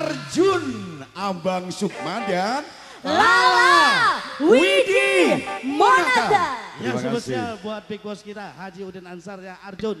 Arjun Abang Sukma dan Lala Widi Monata. Yang spesial buat Big Boss kita Haji Udin Ansar ya Arjun.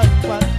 San Juan.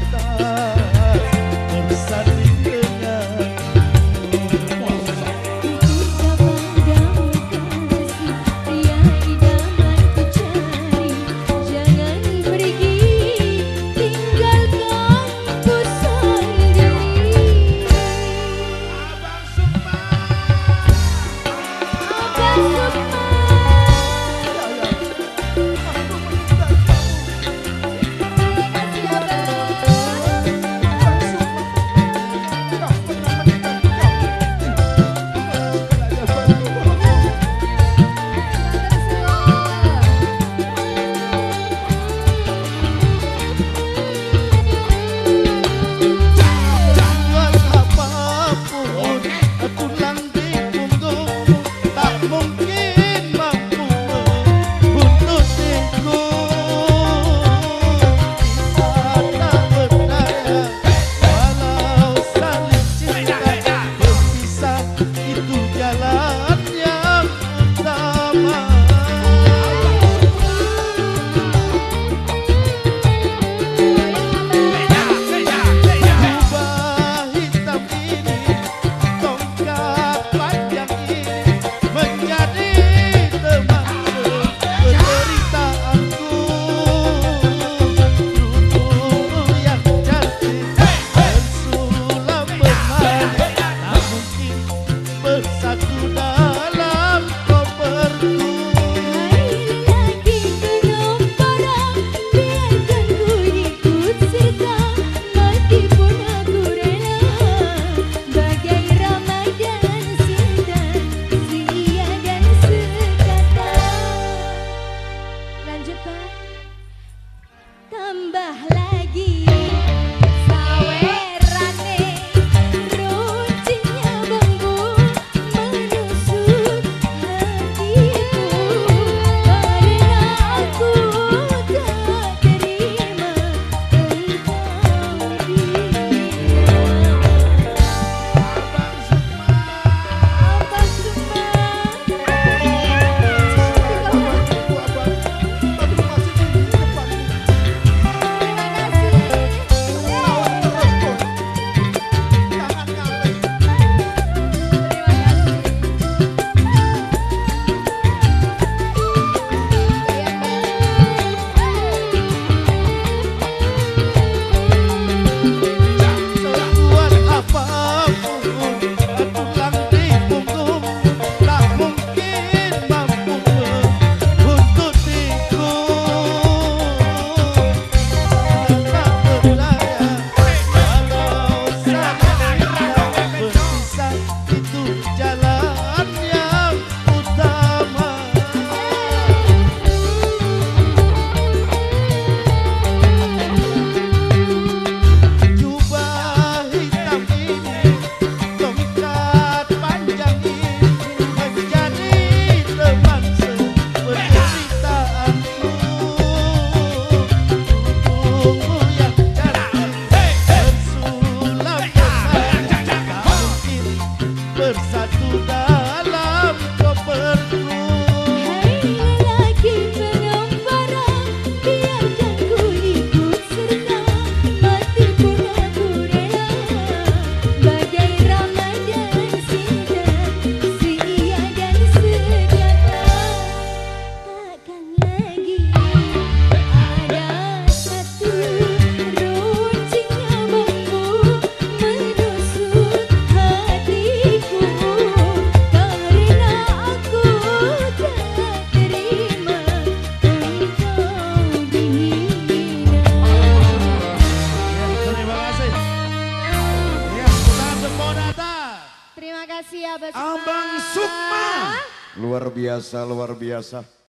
satu Sukma. Luar biasa, luar biasa.